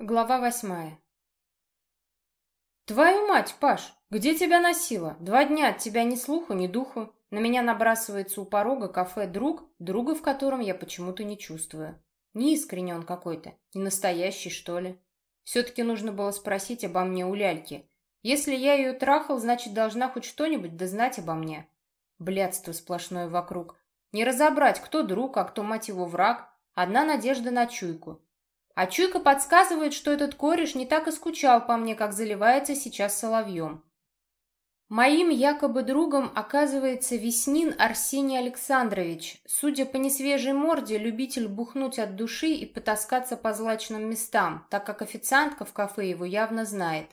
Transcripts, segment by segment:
Глава восьмая. «Твою мать, Паш, где тебя носило? Два дня от тебя ни слуху, ни духу. На меня набрасывается у порога кафе друг, друга в котором я почему-то не чувствую. Не искренне он какой-то, не настоящий, что ли. Все-таки нужно было спросить обо мне у ляльки. Если я ее трахал, значит, должна хоть что-нибудь дознать обо мне. Блядство сплошное вокруг. Не разобрать, кто друг, а кто, мать его, враг. Одна надежда на чуйку. А чуйка подсказывает, что этот кореш не так и скучал по мне, как заливается сейчас соловьем. Моим якобы другом оказывается Веснин Арсений Александрович, судя по несвежей морде, любитель бухнуть от души и потаскаться по злачным местам, так как официантка в кафе его явно знает.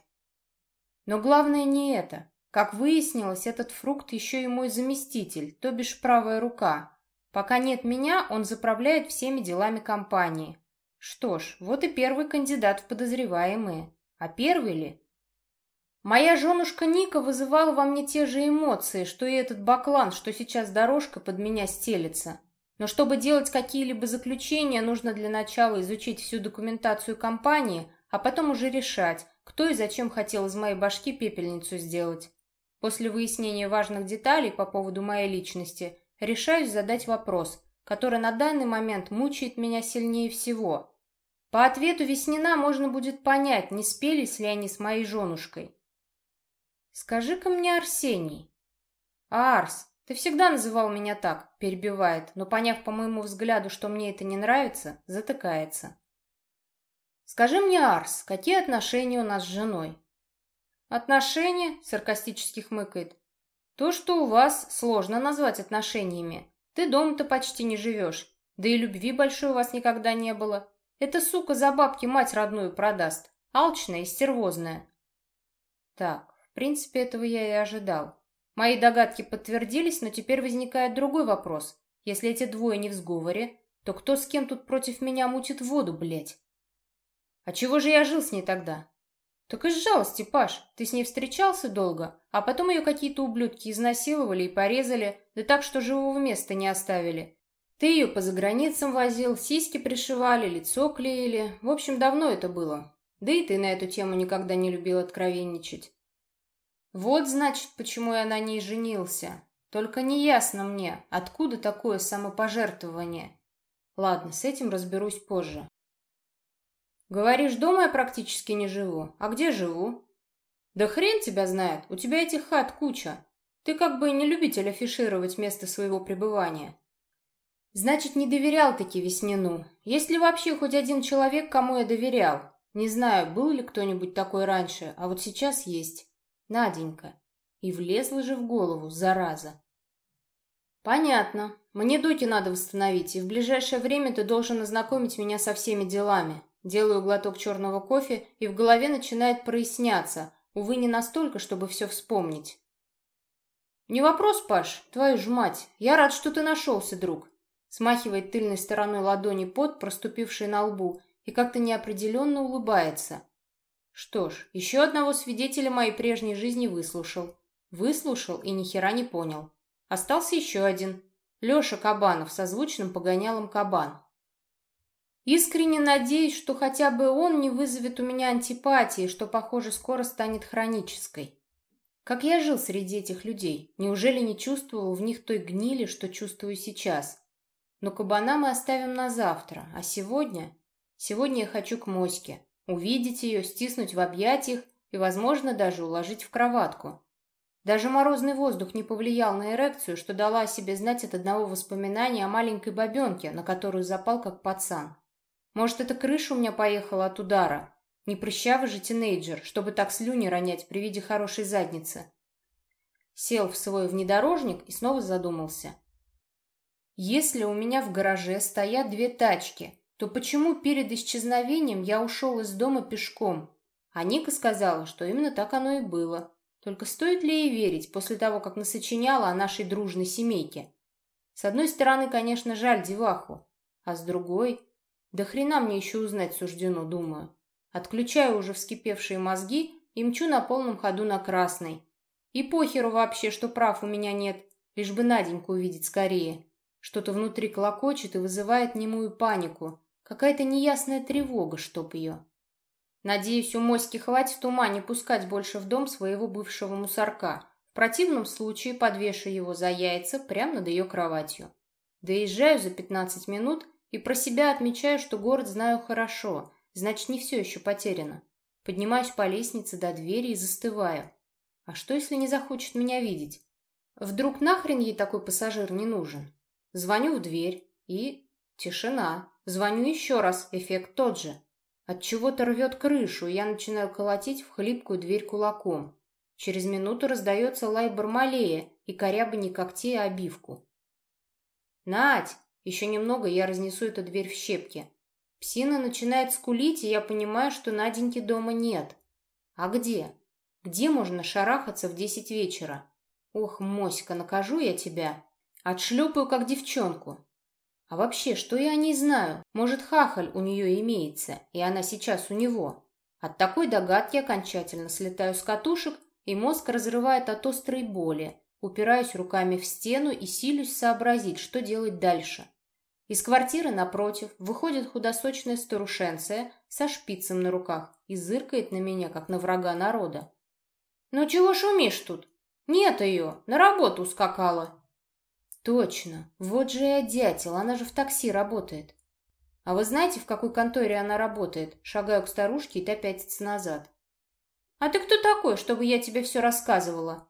Но главное не это. Как выяснилось, этот фрукт еще и мой заместитель, то бишь правая рука. Пока нет меня, он заправляет всеми делами компании. Что ж, вот и первый кандидат в подозреваемые. А первый ли? Моя женушка Ника вызывала во мне те же эмоции, что и этот баклан, что сейчас дорожка под меня стелется. Но чтобы делать какие-либо заключения, нужно для начала изучить всю документацию компании, а потом уже решать, кто и зачем хотел из моей башки пепельницу сделать. После выяснения важных деталей по поводу моей личности, решаюсь задать вопрос, который на данный момент мучает меня сильнее всего. По ответу Веснина можно будет понять, не спелись ли они с моей женушкой. «Скажи-ка мне, Арсений». «Арс, ты всегда называл меня так», — перебивает, но, поняв по моему взгляду, что мне это не нравится, затыкается. «Скажи мне, Арс, какие отношения у нас с женой?» «Отношения?» — саркастически хмыкает. «То, что у вас сложно назвать отношениями. Ты дома-то почти не живешь, да и любви большой у вас никогда не было. Эта сука за бабки мать родную продаст. Алчная и стервозная. Так, в принципе, этого я и ожидал. Мои догадки подтвердились, но теперь возникает другой вопрос. Если эти двое не в сговоре, то кто с кем тут против меня мутит воду, блядь? А чего же я жил с ней тогда? Так из жалости, Паш. Ты с ней встречался долго, а потом ее какие-то ублюдки изнасиловали и порезали, да так, что живого места не оставили. Ты ее по заграницам возил, сиськи пришивали, лицо клеили. В общем, давно это было. Да и ты на эту тему никогда не любил откровенничать. Вот, значит, почему я на ней женился. Только неясно мне, откуда такое самопожертвование. Ладно, с этим разберусь позже. Говоришь, дома я практически не живу. А где живу? Да хрен тебя знает, у тебя этих хат куча. Ты как бы не любитель афишировать место своего пребывания. Значит, не доверял таки Веснину. Есть ли вообще хоть один человек, кому я доверял? Не знаю, был ли кто-нибудь такой раньше, а вот сейчас есть. Наденька. И влезла же в голову, зараза. Понятно. Мне Доки надо восстановить, и в ближайшее время ты должен ознакомить меня со всеми делами. Делаю глоток черного кофе, и в голове начинает проясняться. Увы, не настолько, чтобы все вспомнить. Не вопрос, Паш, твою ж мать. Я рад, что ты нашелся, друг смахивает тыльной стороной ладони пот, проступивший на лбу, и как-то неопределенно улыбается. Что ж, еще одного свидетеля моей прежней жизни выслушал. Выслушал и ни хера не понял. Остался еще один. Леша Кабанов со звучным погонялом «Кабан». Искренне надеюсь, что хотя бы он не вызовет у меня антипатии, что, похоже, скоро станет хронической. Как я жил среди этих людей? Неужели не чувствовал в них той гнили, что чувствую сейчас? Но кабана мы оставим на завтра, а сегодня... Сегодня я хочу к моське, увидеть ее, стиснуть в объятиях и, возможно, даже уложить в кроватку. Даже морозный воздух не повлиял на эрекцию, что дала о себе знать от одного воспоминания о маленькой бабенке, на которую запал как пацан. Может, эта крыша у меня поехала от удара? Не прыщавый же тинейджер, чтобы так слюни ронять при виде хорошей задницы. Сел в свой внедорожник и снова задумался. Если у меня в гараже стоят две тачки, то почему перед исчезновением я ушел из дома пешком? А Ника сказала, что именно так оно и было. Только стоит ли ей верить после того, как насочиняла о нашей дружной семейке? С одной стороны, конечно, жаль деваху, а с другой... Да хрена мне еще узнать суждено, думаю. Отключаю уже вскипевшие мозги и мчу на полном ходу на красный. И похеру вообще, что прав у меня нет, лишь бы Наденьку увидеть скорее. Что-то внутри клокочет и вызывает немую панику. Какая-то неясная тревога, чтоб ее. Надеюсь, у Моськи хватит ума не пускать больше в дом своего бывшего мусорка. В противном случае подвешу его за яйца прямо над ее кроватью. Доезжаю за 15 минут и про себя отмечаю, что город знаю хорошо, значит, не все еще потеряно. Поднимаюсь по лестнице до двери и застываю. А что, если не захочет меня видеть? Вдруг нахрен ей такой пассажир не нужен? Звоню в дверь и... Тишина. Звоню еще раз, эффект тот же. От чего-то рвет крышу, и я начинаю колотить в хлипкую дверь кулаком. Через минуту раздается лай Бармалея и корябанье когтей обивку. «Надь!» Еще немного, я разнесу эту дверь в щепки. Псина начинает скулить, и я понимаю, что Наденьки дома нет. А где? Где можно шарахаться в десять вечера? Ох, Моська, накажу я тебя. Отшлепаю, как девчонку. А вообще, что я о ней знаю? Может, хахаль у нее имеется, и она сейчас у него? От такой догадки окончательно слетаю с катушек, и мозг разрывает от острой боли. Упираюсь руками в стену и силюсь сообразить, что делать дальше. Из квартиры напротив выходит худосочная старушенция со шпицем на руках и зыркает на меня, как на врага народа. «Ну чего шумишь тут? Нет ее, на работу ускакала». «Точно, вот же я дятел, она же в такси работает». «А вы знаете, в какой конторе она работает?» Шагаю к старушке и та пятится назад. «А ты кто такой, чтобы я тебе все рассказывала?»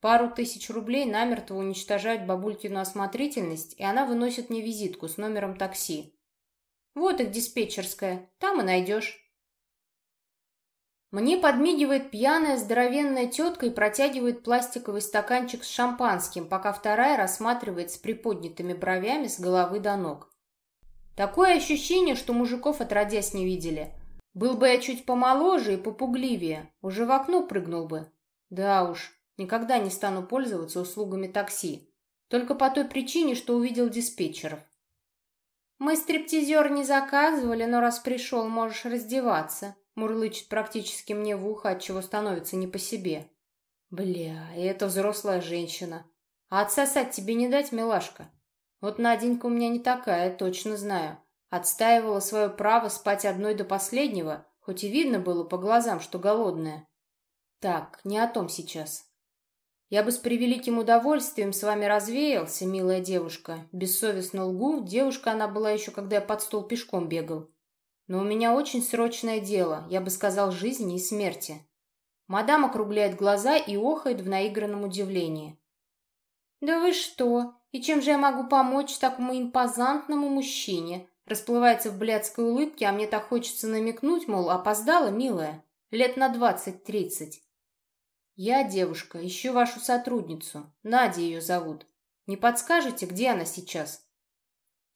Пару тысяч рублей намертво уничтожают бабулькину осмотрительность, и она выносит мне визитку с номером такси. Вот их диспетчерская, там и найдешь. Мне подмигивает пьяная здоровенная тетка и протягивает пластиковый стаканчик с шампанским, пока вторая рассматривает с приподнятыми бровями с головы до ног. Такое ощущение, что мужиков отродясь не видели. Был бы я чуть помоложе и попугливее, уже в окно прыгнул бы. Да уж, Никогда не стану пользоваться услугами такси. Только по той причине, что увидел диспетчеров. «Мы стриптизер не заказывали, но раз пришел, можешь раздеваться», мурлычет практически мне в ухо, от чего становится не по себе. «Бля, и это взрослая женщина. А отсосать тебе не дать, милашка? Вот Наденька у меня не такая, точно знаю. Отстаивала свое право спать одной до последнего, хоть и видно было по глазам, что голодная. Так, не о том сейчас. Я бы с превеликим удовольствием с вами развеялся, милая девушка. Бессовестно лгу, девушка она была еще, когда я под стол пешком бегал. Но у меня очень срочное дело, я бы сказал, жизни и смерти. Мадам округляет глаза и охает в наигранном удивлении. «Да вы что? И чем же я могу помочь такому импозантному мужчине?» Расплывается в блядской улыбке, а мне так хочется намекнуть, мол, опоздала, милая. Лет на двадцать-тридцать. «Я девушка, ищу вашу сотрудницу. Надя ее зовут. Не подскажете, где она сейчас?»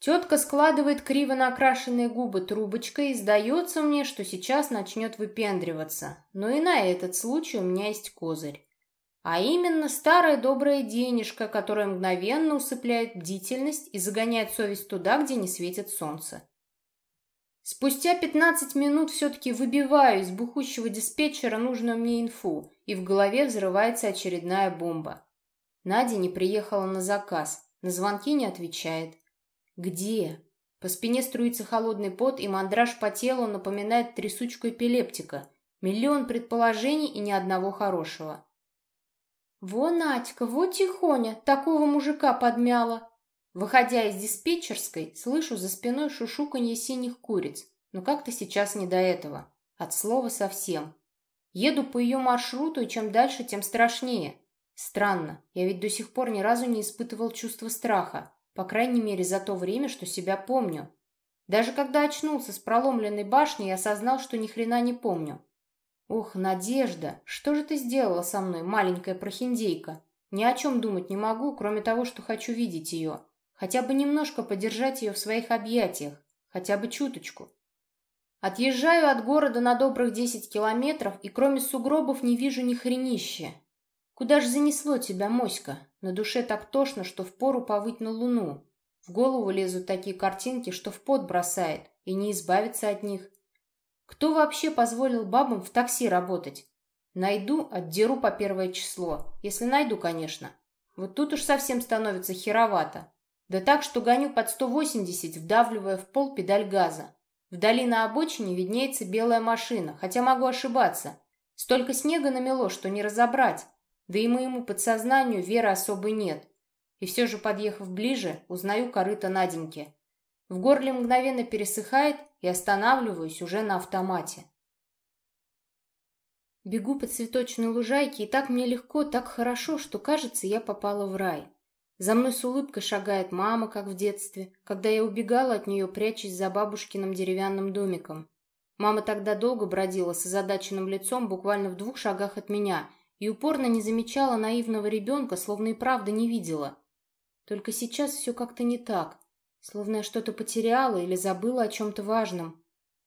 Тетка складывает криво накрашенные губы трубочкой и сдается мне, что сейчас начнет выпендриваться. Но и на этот случай у меня есть козырь. А именно старая добрая денежка, которая мгновенно усыпляет бдительность и загоняет совесть туда, где не светит солнце. Спустя 15 минут все-таки выбиваю из бухущего диспетчера нужную мне инфу, и в голове взрывается очередная бомба. Надя не приехала на заказ, на звонки не отвечает. Где? По спине струится холодный пот, и мандраж по телу напоминает трясучку эпилептика. Миллион предположений и ни одного хорошего. «Во, Надька, вот тихоня, такого мужика подмяла!» Выходя из диспетчерской, слышу за спиной шушуканье синих куриц, но как-то сейчас не до этого. От слова совсем. Еду по ее маршруту, и чем дальше, тем страшнее. Странно, я ведь до сих пор ни разу не испытывал чувства страха, по крайней мере за то время, что себя помню. Даже когда очнулся с проломленной башни, я осознал, что ни хрена не помню. Ох, Надежда, что же ты сделала со мной, маленькая прохиндейка? Ни о чем думать не могу, кроме того, что хочу видеть ее. Хотя бы немножко подержать ее в своих объятиях, хотя бы чуточку. Отъезжаю от города на добрых десять километров, и кроме сугробов не вижу ни хренища. Куда ж занесло тебя, моська? На душе так тошно, что впору повыть на луну. В голову лезут такие картинки, что в пот бросает, и не избавиться от них. Кто вообще позволил бабам в такси работать? Найду, отдеру по первое число. Если найду, конечно. Вот тут уж совсем становится херовато. Да так, что гоню под 180, вдавливая в пол педаль газа. Вдали на обочине виднеется белая машина, хотя могу ошибаться. Столько снега намело, что не разобрать. Да и моему подсознанию веры особой нет. И все же, подъехав ближе, узнаю корыто Наденьки. В горле мгновенно пересыхает и останавливаюсь уже на автомате. Бегу по цветочной лужайке, и так мне легко, так хорошо, что кажется, я попала в рай. За мной с улыбкой шагает мама, как в детстве, когда я убегала от нее, прячась за бабушкиным деревянным домиком. Мама тогда долго бродила с озадаченным лицом буквально в двух шагах от меня и упорно не замечала наивного ребенка, словно и правда не видела. Только сейчас все как-то не так, словно я что-то потеряла или забыла о чем-то важном.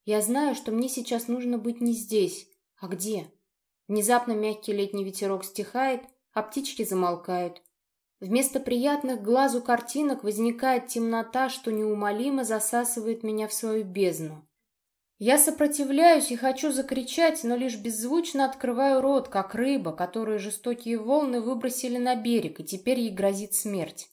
Я знаю, что мне сейчас нужно быть не здесь, а где. Внезапно мягкий летний ветерок стихает, а птички замолкают. Вместо приятных глазу картинок возникает темнота, что неумолимо засасывает меня в свою бездну. Я сопротивляюсь и хочу закричать, но лишь беззвучно открываю рот, как рыба, которую жестокие волны выбросили на берег, и теперь ей грозит смерть.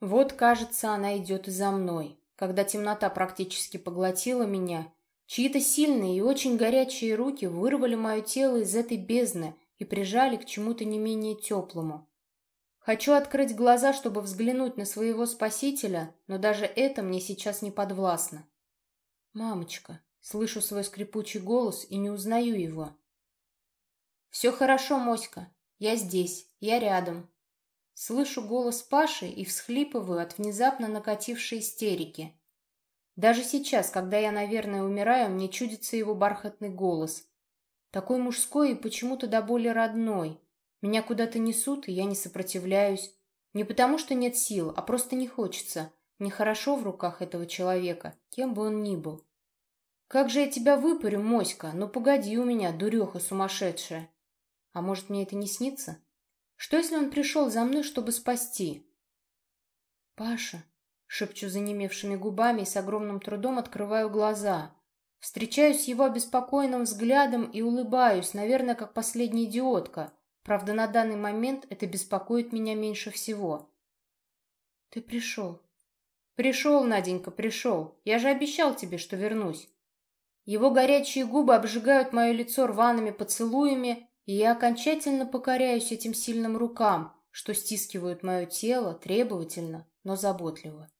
Вот, кажется, она идет и за мной. Когда темнота практически поглотила меня, чьи-то сильные и очень горячие руки вырвали мое тело из этой бездны и прижали к чему-то не менее теплому. Хочу открыть глаза, чтобы взглянуть на своего спасителя, но даже это мне сейчас не подвластно. «Мамочка!» — слышу свой скрипучий голос и не узнаю его. «Все хорошо, Моська. Я здесь. Я рядом». Слышу голос Паши и всхлипываю от внезапно накатившей истерики. Даже сейчас, когда я, наверное, умираю, мне чудится его бархатный голос. Такой мужской и почему-то до боли родной. Меня куда-то несут, и я не сопротивляюсь. Не потому, что нет сил, а просто не хочется. Нехорошо в руках этого человека, кем бы он ни был. «Как же я тебя выпарю, моська? Ну погоди у меня, дуреха сумасшедшая!» А может, мне это не снится? Что, если он пришел за мной, чтобы спасти? «Паша!» — шепчу занемевшими губами и с огромным трудом открываю глаза. Встречаюсь с его обеспокоенным взглядом и улыбаюсь, наверное, как последняя идиотка — Правда, на данный момент это беспокоит меня меньше всего. Ты пришел. Пришел, Наденька, пришел. Я же обещал тебе, что вернусь. Его горячие губы обжигают мое лицо рваными поцелуями, и я окончательно покоряюсь этим сильным рукам, что стискивают мое тело требовательно, но заботливо.